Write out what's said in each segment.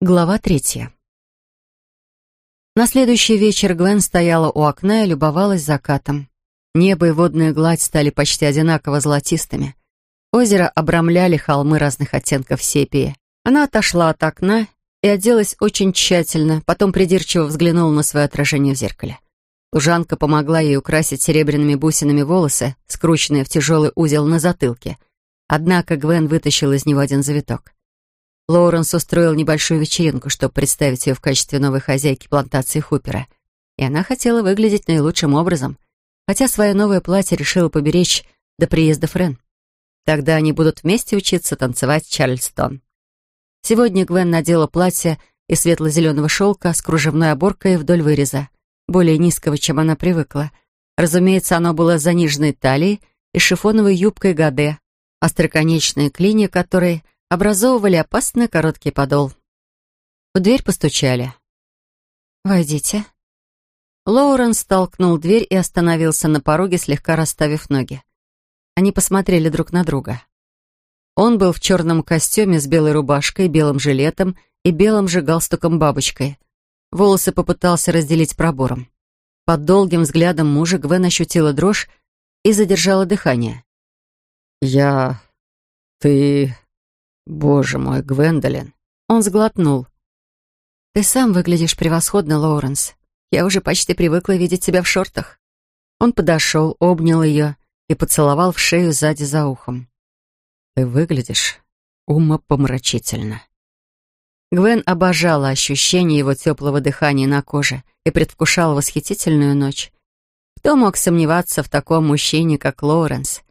Глава третья. На следующий вечер Гвен стояла у окна и любовалась закатом. Небо и водная гладь стали почти одинаково золотистыми. Озеро обрамляли холмы разных оттенков сепии. Она отошла от окна и оделась очень тщательно, потом придирчиво взглянула на свое отражение в зеркале. Лужанка помогла ей украсить серебряными бусинами волосы, скрученные в тяжелый узел на затылке. Однако Гвен вытащила из него один завиток. Лоуренс устроил небольшую вечеринку, чтобы представить ее в качестве новой хозяйки плантации Хупера. И она хотела выглядеть наилучшим образом, хотя свое новое платье решила поберечь до приезда Френ. Тогда они будут вместе учиться танцевать Чарльстон. Сегодня Гвен надела платье из светло-зеленого шелка с кружевной оборкой вдоль выреза, более низкого, чем она привыкла. Разумеется, оно было заниженной талией и шифоновой юбкой гаде, остроконечные клинья которой образовывали опасно короткий подол. В дверь постучали. «Войдите». Лоуренс толкнул дверь и остановился на пороге, слегка расставив ноги. Они посмотрели друг на друга. Он был в черном костюме с белой рубашкой, белым жилетом и белым же галстуком-бабочкой. Волосы попытался разделить пробором. Под долгим взглядом мужа Гвен ощутила дрожь и задержала дыхание. «Я... ты... «Боже мой, Гвендолин!» Он сглотнул. «Ты сам выглядишь превосходно, Лоуренс. Я уже почти привыкла видеть тебя в шортах». Он подошел, обнял ее и поцеловал в шею сзади за ухом. «Ты выглядишь умопомрачительно». Гвен обожала ощущение его теплого дыхания на коже и предвкушала восхитительную ночь. Кто мог сомневаться в таком мужчине, как Лоуренс?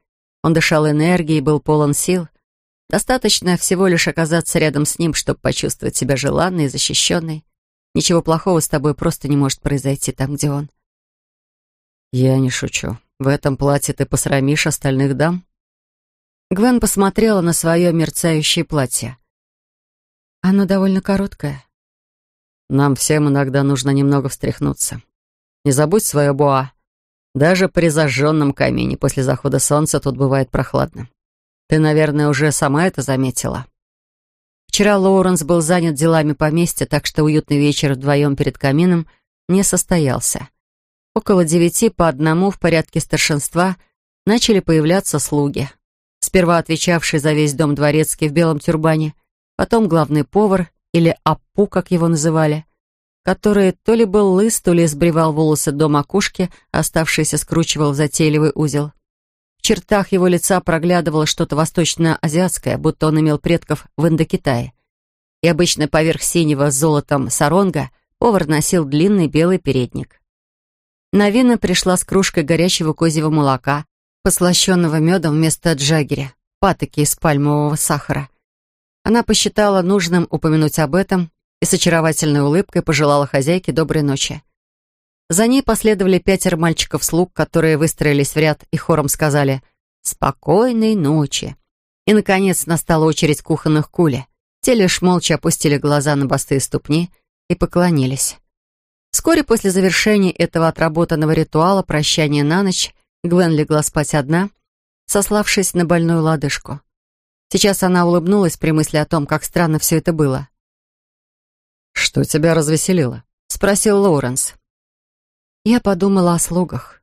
Он дышал энергией, был полон сил, Достаточно всего лишь оказаться рядом с ним, чтобы почувствовать себя желанной и защищенной. Ничего плохого с тобой просто не может произойти там, где он. Я не шучу. В этом платье ты посрамишь остальных дам? Гвен посмотрела на свое мерцающее платье. Оно довольно короткое. Нам всем иногда нужно немного встряхнуться. Не забудь свое буа. Даже при зажженном камине после захода солнца тут бывает прохладно. Ты, наверное, уже сама это заметила. Вчера Лоуренс был занят делами поместья, так что уютный вечер вдвоем перед камином не состоялся. Около девяти по одному в порядке старшинства начали появляться слуги. Сперва отвечавший за весь дом дворецкий в белом тюрбане, потом главный повар, или аппу, как его называли, который то ли был лыс, то ли сбривал волосы до макушки, оставшиеся скручивал в затейливый узел. В чертах его лица проглядывало что-то восточно-азиатское, будто он имел предков в Индокитае. И обычно поверх синего с золотом саронга повар носил длинный белый передник. Навина пришла с кружкой горячего козьего молока, послащенного медом вместо джаггеря, патоки из пальмового сахара. Она посчитала нужным упомянуть об этом и с очаровательной улыбкой пожелала хозяйке доброй ночи. За ней последовали пятеро мальчиков-слуг, которые выстроились в ряд и хором сказали «Спокойной ночи». И, наконец, настала очередь кухонных кули. Те лишь молча опустили глаза на босые ступни и поклонились. Вскоре после завершения этого отработанного ритуала прощания на ночь Гвен легла спать одна, сославшись на больную лодыжку. Сейчас она улыбнулась при мысли о том, как странно все это было. «Что тебя развеселило?» — спросил Лоуренс. Я подумала о слугах.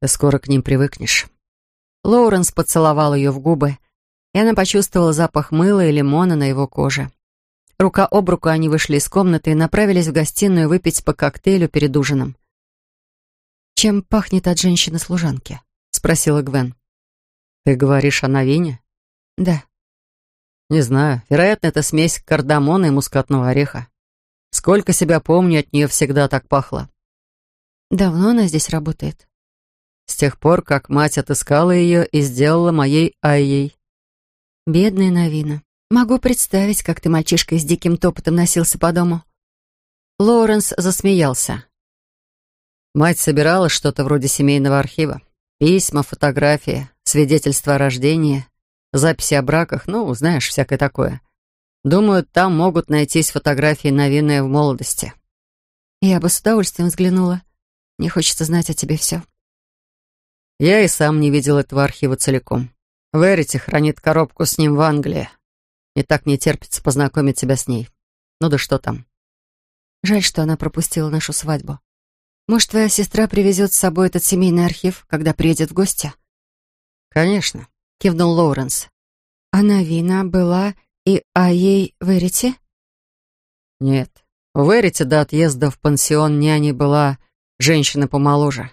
Ты скоро к ним привыкнешь. Лоуренс поцеловал ее в губы, и она почувствовала запах мыла и лимона на его коже. Рука об руку они вышли из комнаты и направились в гостиную выпить по коктейлю перед ужином. «Чем пахнет от женщины-служанки?» — спросила Гвен. «Ты говоришь о новине?» «Да». «Не знаю. Вероятно, это смесь кардамона и мускатного ореха. Сколько себя помню, от нее всегда так пахло. Давно она здесь работает? С тех пор, как мать отыскала ее и сделала моей Айей. Бедная Новина. Могу представить, как ты мальчишкой с диким топотом носился по дому. Лоуренс засмеялся. Мать собирала что-то вроде семейного архива. Письма, фотографии, свидетельства о рождении, записи о браках, ну, знаешь, всякое такое. Думаю, там могут найтись фотографии Новины в молодости. Я бы с удовольствием взглянула. Мне хочется знать о тебе все. Я и сам не видел этого архива целиком. Верите хранит коробку с ним в Англии. И так не терпится познакомить тебя с ней. Ну да что там. Жаль, что она пропустила нашу свадьбу. Может, твоя сестра привезет с собой этот семейный архив, когда приедет в гости? Конечно, кивнул Лоуренс. А Навина была и о ей Верите? Нет. В Верите до отъезда в пансион няни была женщина помоложе.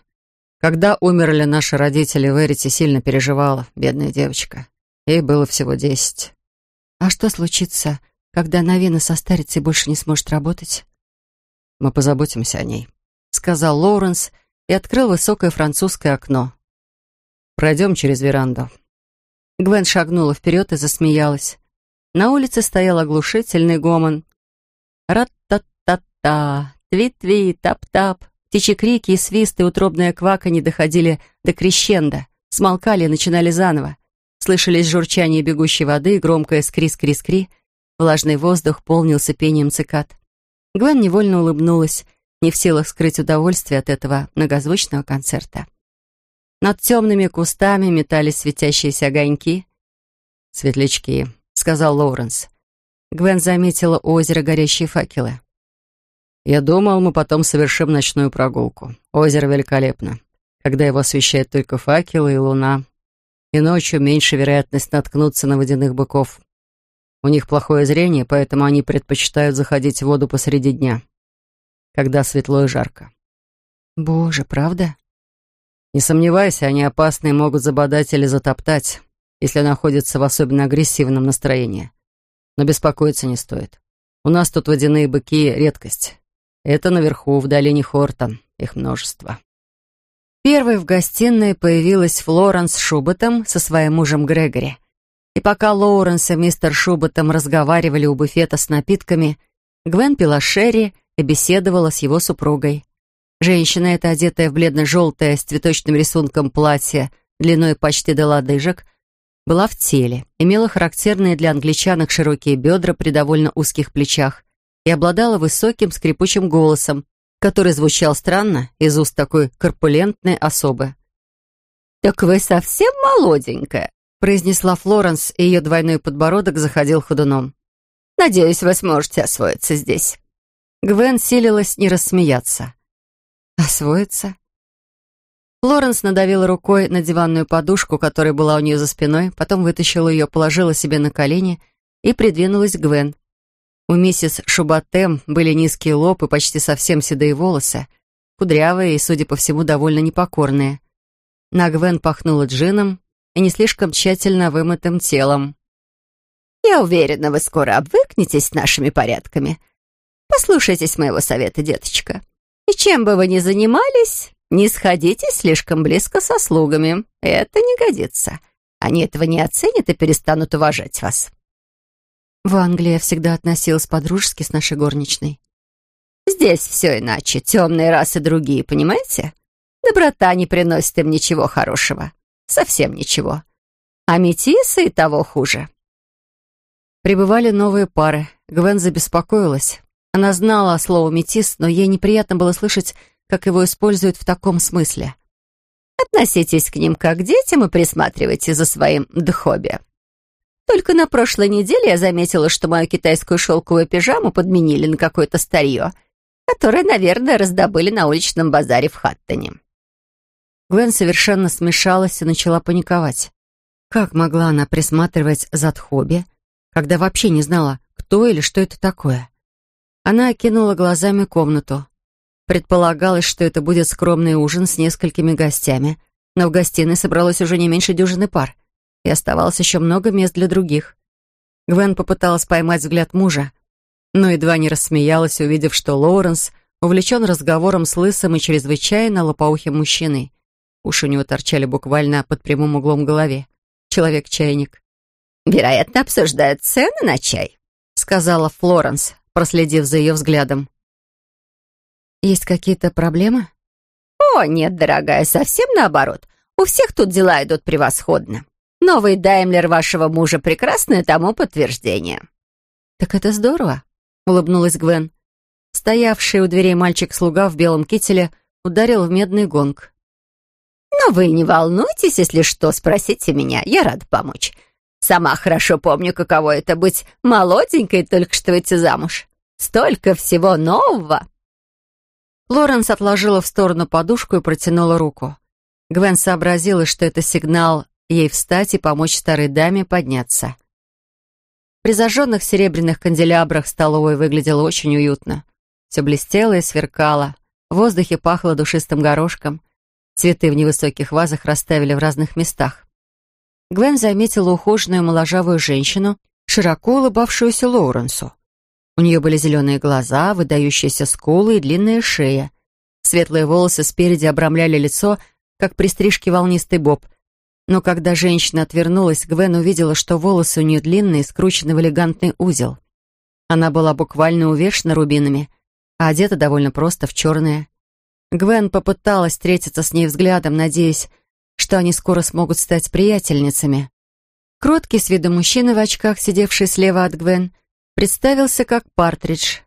Когда умерли наши родители, Верите сильно переживала, бедная девочка. Ей было всего десять. А что случится, когда Навина состарится и больше не сможет работать? Мы позаботимся о ней, сказал Лоуренс и открыл высокое французское окно. Пройдем через веранду. Гвен шагнула вперед и засмеялась. На улице стоял оглушительный гомон. Рат-та-та-та, тви-тви, тап-тап. Птичьи крики и свисты, утробное кваканье доходили до крещенда, смолкали и начинали заново. Слышались журчание бегущей воды и громкое скри-скри-скри. Влажный воздух полнился пением цикад. Гвен невольно улыбнулась, не в силах скрыть удовольствие от этого многозвучного концерта. Над темными кустами метались светящиеся огоньки. «Светлячки», — сказал Лоуренс. Гвен заметила у озера горящие факелы. Я думал, мы потом совершим ночную прогулку. Озеро великолепно, когда его освещают только факелы и луна. И ночью меньше вероятность наткнуться на водяных быков. У них плохое зрение, поэтому они предпочитают заходить в воду посреди дня, когда светло и жарко. Боже, правда? Не сомневайся, они опасны и могут забодать или затоптать, если находятся в особенно агрессивном настроении. Но беспокоиться не стоит. У нас тут водяные быки — редкость. Это наверху, в долине Хортон. Их множество. Первой в гостиной появилась Флоренс Шуботом со своим мужем Грегори. И пока Лоуренс и мистер Шуботом разговаривали у буфета с напитками, Гвен пила Шерри и беседовала с его супругой. Женщина эта, одетая в бледно-желтое с цветочным рисунком платье длиной почти до лодыжек, была в теле, имела характерные для англичанок широкие бедра при довольно узких плечах, и обладала высоким скрипучим голосом, который звучал странно из уст такой корпулентной особы. «Так вы совсем молоденькая», — произнесла Флоренс, и ее двойной подбородок заходил ходуном. «Надеюсь, вы сможете освоиться здесь». Гвен силилась не рассмеяться. «Освоиться?» Флоренс надавила рукой на диванную подушку, которая была у нее за спиной, потом вытащила ее, положила себе на колени и придвинулась к Гвен. У миссис Шубатем были низкие лоб и почти совсем седые волосы, кудрявые и, судя по всему, довольно непокорные. На Гвен пахнуло джином и не слишком тщательно вымытым телом. «Я уверена, вы скоро обвыкнетесь с нашими порядками. Послушайтесь моего совета, деточка. И чем бы вы ни занимались, не сходите слишком близко со слугами. Это не годится. Они этого не оценят и перестанут уважать вас». В Англии я всегда относилась по-дружески с нашей горничной. Здесь все иначе. Темные расы другие, понимаете? Доброта не приносит им ничего хорошего. Совсем ничего. А метисы и того хуже. Прибывали новые пары. Гвен забеспокоилась. Она знала слово «метис», но ей неприятно было слышать, как его используют в таком смысле. Относитесь к ним как к детям и присматривайте за своим дхобби. Только на прошлой неделе я заметила, что мою китайскую шелковую пижаму подменили на какое-то старье, которое, наверное, раздобыли на уличном базаре в Хаттоне. Гвен совершенно смешалась и начала паниковать. Как могла она присматривать за Тхоби, когда вообще не знала, кто или что это такое? Она окинула глазами комнату. Предполагалось, что это будет скромный ужин с несколькими гостями, но в гостиной собралось уже не меньше дюжины пар и оставалось еще много мест для других. Гвен попыталась поймать взгляд мужа, но едва не рассмеялась, увидев, что Лоуренс увлечен разговором с лысым и чрезвычайно лопоухим мужчиной. Уши у него торчали буквально под прямым углом голове. Человек-чайник. «Вероятно, обсуждают цены на чай», — сказала Флоренс, проследив за ее взглядом. «Есть какие-то проблемы?» «О, нет, дорогая, совсем наоборот. У всех тут дела идут превосходно. Новый Даймлер вашего мужа — прекрасное тому подтверждение». «Так это здорово», — улыбнулась Гвен. Стоявший у дверей мальчик-слуга в белом кителе ударил в медный гонг. «Но вы не волнуйтесь, если что, спросите меня, я рада помочь. Сама хорошо помню, каково это быть молоденькой только что выйти замуж. Столько всего нового!» Лоренс отложила в сторону подушку и протянула руку. Гвен сообразила, что это сигнал ей встать и помочь старой даме подняться. При зажженных серебряных канделябрах столовой выглядело очень уютно. Все блестело и сверкало. В воздухе пахло душистым горошком. Цветы в невысоких вазах расставили в разных местах. Гвен заметила ухоженную моложавую женщину, широко улыбавшуюся Лоуренсу. У нее были зеленые глаза, выдающиеся скулы и длинная шея. Светлые волосы спереди обрамляли лицо, как при стрижке волнистый боб. Но когда женщина отвернулась, Гвен увидела, что волосы у нее длинные, скручены в элегантный узел. Она была буквально увешана рубинами, а одета довольно просто в черное. Гвен попыталась встретиться с ней взглядом, надеясь, что они скоро смогут стать приятельницами. Кроткий с виду мужчина в очках, сидевший слева от Гвен, представился как Партридж.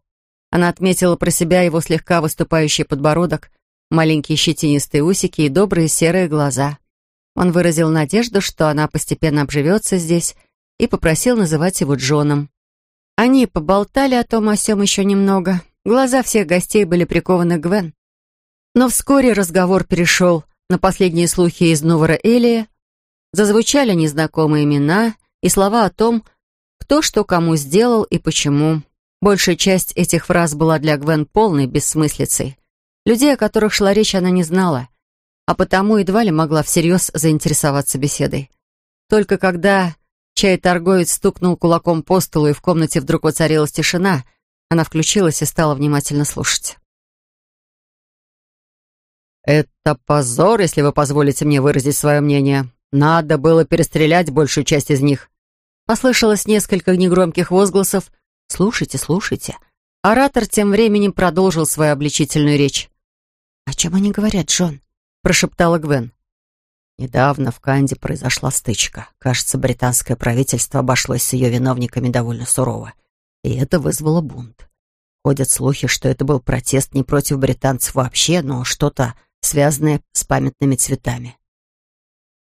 Она отметила про себя его слегка выступающий подбородок, маленькие щетинистые усики и добрые серые глаза. Он выразил надежду, что она постепенно обживется здесь, и попросил называть его Джоном. Они поболтали о том о сём еще немного. Глаза всех гостей были прикованы к Гвен. Но вскоре разговор перешел на последние слухи из Новора Элия. Зазвучали незнакомые имена и слова о том, кто что кому сделал и почему. Большая часть этих фраз была для Гвен полной бессмыслицей. Людей, о которых шла речь, она не знала, а потому едва ли могла всерьез заинтересоваться беседой. Только когда чай-торговец стукнул кулаком по столу, и в комнате вдруг воцарилась тишина, она включилась и стала внимательно слушать. «Это позор, если вы позволите мне выразить свое мнение. Надо было перестрелять большую часть из них. Послышалось несколько негромких возгласов. «Слушайте, слушайте». Оратор тем временем продолжил свою обличительную речь. «О чем они говорят, Джон?» — прошептала Гвен. Недавно в Канде произошла стычка. Кажется, британское правительство обошлось с ее виновниками довольно сурово. И это вызвало бунт. Ходят слухи, что это был протест не против британцев вообще, но что-то связанное с памятными цветами.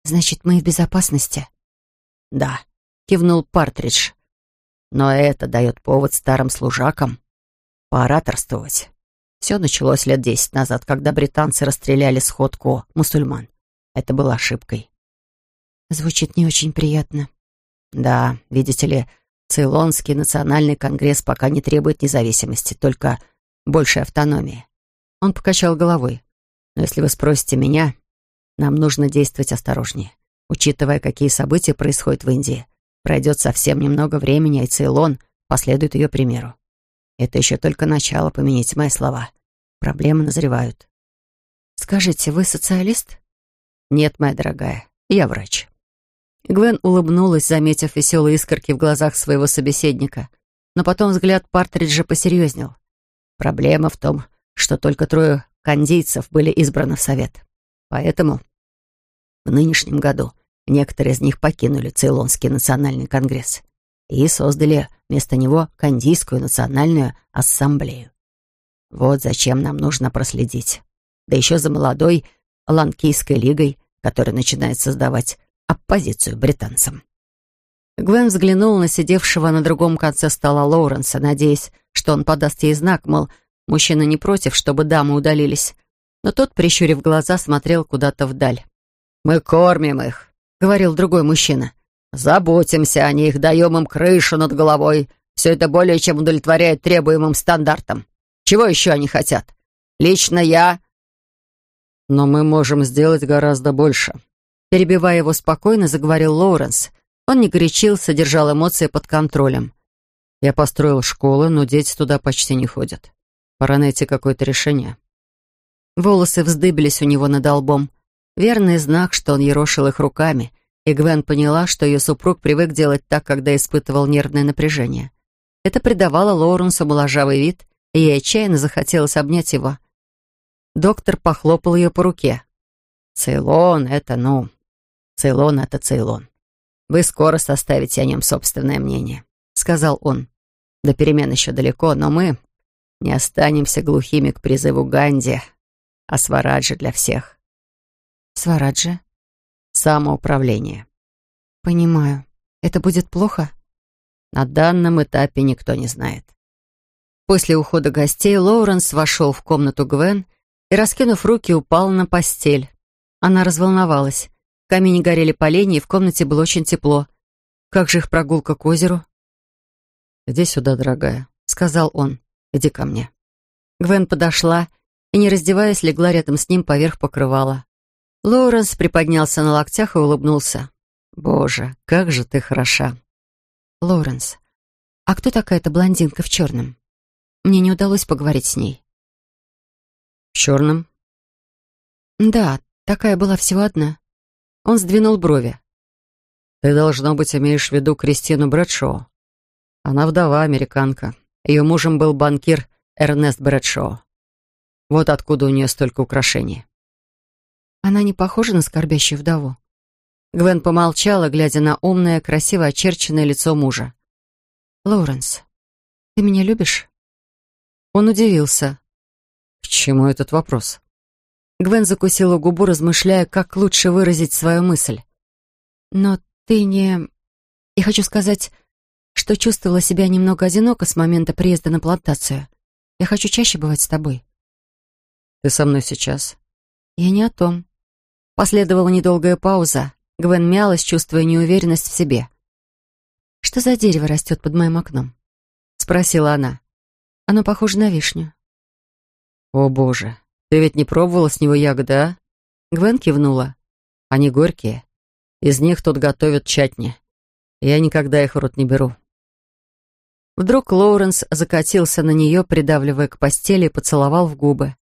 «Значит, мы в безопасности?» «Да», кивнул Партридж. Но это дает повод старым служакам поораторствовать. Все началось лет десять назад, когда британцы расстреляли сходку мусульман. Это было ошибкой. Звучит не очень приятно. Да, видите ли, Цейлонский национальный конгресс пока не требует независимости, только большей автономии. Он покачал головой. Но если вы спросите меня, нам нужно действовать осторожнее, учитывая, какие события происходят в Индии. Пройдет совсем немного времени, и Цейлон последует ее примеру. Это еще только начало, поменять мои слова. Проблемы назревают. «Скажите, вы социалист?» «Нет, моя дорогая, я врач». Гвен улыбнулась, заметив веселые искорки в глазах своего собеседника. Но потом взгляд Партриджа посерьезнел. Проблема в том, что только трое кандийцев были избраны в совет. Поэтому в нынешнем году Некоторые из них покинули Цейлонский национальный конгресс и создали вместо него Кандийскую национальную ассамблею. Вот зачем нам нужно проследить. Да еще за молодой Ланкийской лигой, которая начинает создавать оппозицию британцам. Гвен взглянул на сидевшего на другом конце стола Лоуренса, надеясь, что он подаст ей знак, мол, мужчина не против, чтобы дамы удалились. Но тот, прищурив глаза, смотрел куда-то вдаль. «Мы кормим их, говорил другой мужчина. «Заботимся о них, даем им крышу над головой. Все это более чем удовлетворяет требуемым стандартам. Чего еще они хотят? Лично я...» «Но мы можем сделать гораздо больше», Перебивая его спокойно, заговорил Лоуренс. Он не горячился, держал эмоции под контролем. «Я построил школу, но дети туда почти не ходят. Пора найти какое-то решение». Волосы вздыбились у него над лбом. Верный знак, что он ерошил их руками, и Гвен поняла, что ее супруг привык делать так, когда испытывал нервное напряжение. Это придавало Лоуренсу моложавый вид, и ей отчаянно захотелось обнять его. Доктор похлопал ее по руке. «Цейлон — это, ну... Цейлон — это Цейлон. Вы скоро составите о нем собственное мнение», — сказал он. «До перемен еще далеко, но мы не останемся глухими к призыву Ганди, а Свараджи для всех. Свараджа? Самоуправление. Понимаю. Это будет плохо? На данном этапе никто не знает. После ухода гостей Лоуренс вошел в комнату Гвен и, раскинув руки, упал на постель. Она разволновалась. В камине горели поленья, и в комнате было очень тепло. Как же их прогулка к озеру? «Иди сюда, дорогая», — сказал он. «Иди ко мне». Гвен подошла и, не раздеваясь, легла рядом с ним поверх покрывала. Лоуренс приподнялся на локтях и улыбнулся. «Боже, как же ты хороша!» «Лоуренс, а кто такая эта блондинка в черном?» Мне не удалось поговорить с ней. «В черном?» «Да, такая была всего одна». Он сдвинул брови. «Ты, должно быть, имеешь в виду Кристину Брэдшоу. Она вдова, американка. Ее мужем был банкир Эрнест Брэдшоу. Вот откуда у нее столько украшений». «Она не похожа на скорбящую вдову?» Гвен помолчала, глядя на умное, красиво очерченное лицо мужа. «Лоуренс, ты меня любишь?» Он удивился. «К чему этот вопрос?» Гвен закусила губу, размышляя, как лучше выразить свою мысль. «Но ты не... Я хочу сказать, что чувствовала себя немного одиноко с момента приезда на плантацию. Я хочу чаще бывать с тобой». «Ты со мной сейчас?» «Я не о том». Последовала недолгая пауза. Гвен мялась, чувствуя неуверенность в себе. «Что за дерево растет под моим окном?» — спросила она. Оно похоже на вишню. «О, боже, ты ведь не пробовала с него ягоды, а?» Гвен кивнула. «Они горькие. Из них тут готовят чатни. Я никогда их в рот не беру». Вдруг Лоуренс закатился на нее, придавливая к постели, и поцеловал в губы.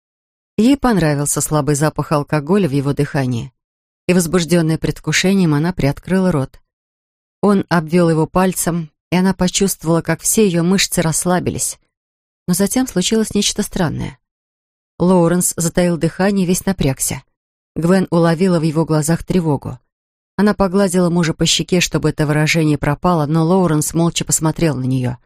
Ей понравился слабый запах алкоголя в его дыхании. И, возбужденная предвкушением, она приоткрыла рот. Он обвел его пальцем, и она почувствовала, как все ее мышцы расслабились. Но затем случилось нечто странное. Лоуренс затаил дыхание и весь напрягся. Гвен уловила в его глазах тревогу. Она погладила мужа по щеке, чтобы это выражение пропало, но Лоуренс молча посмотрел на нее.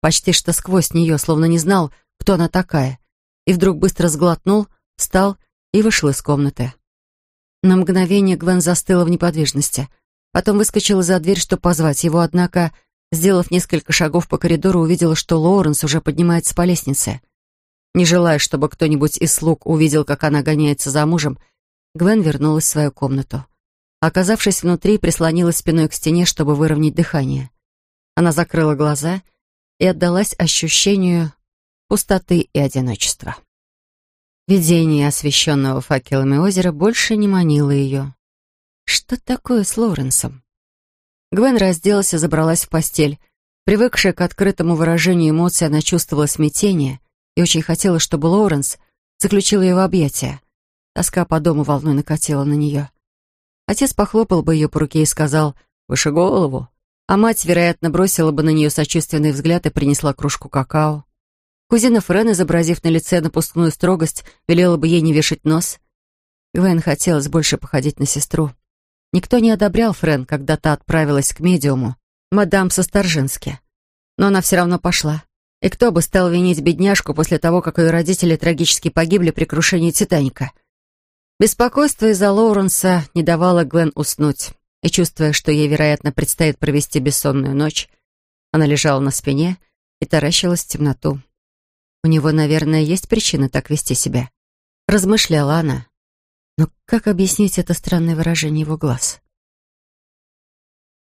Почти что сквозь нее, словно не знал, кто она такая. И вдруг быстро сглотнул, встал и вышел из комнаты. На мгновение Гвен застыла в неподвижности. Потом выскочила за дверь, чтобы позвать его, однако Сделав несколько шагов по коридору, увидела, что Лоуренс уже поднимается по лестнице. Не желая, чтобы кто-нибудь из слуг увидел, как она гоняется за мужем, Гвен вернулась в свою комнату. Оказавшись внутри, прислонилась спиной к стене, чтобы выровнять дыхание. Она закрыла глаза и отдалась ощущению пустоты и одиночества. Видение освещенного факелами озера больше не манило ее. Что такое с Лоуренсом? Гвен разделась и забралась в постель. Привыкшая к открытому выражению эмоций, она чувствовала смятение и очень хотела, чтобы Лоуренс заключил ее в объятия. Тоска по дому волной накатила на нее. Отец похлопал бы ее по руке и сказал «Выше голову», а мать, вероятно, бросила бы на нее сочувственный взгляд и принесла кружку какао. Кузина Френ, изобразив на лице напускную строгость, велела бы ей не вешать нос. Гвен хотелось больше походить на сестру. Никто не одобрял Френ, когда та отправилась к медиуму, мадам Состоржински. Но она все равно пошла. И кто бы стал винить бедняжку после того, как ее родители трагически погибли при крушении «Титаника»? Беспокойство из-за Лоуренса не давало Гвен уснуть. И чувствуя, что ей, вероятно, предстоит провести бессонную ночь, она лежала на спине и таращилась в темноту. У него, наверное, есть причина так вести себя. Размышляла она. Но как объяснить это странное выражение его глаз?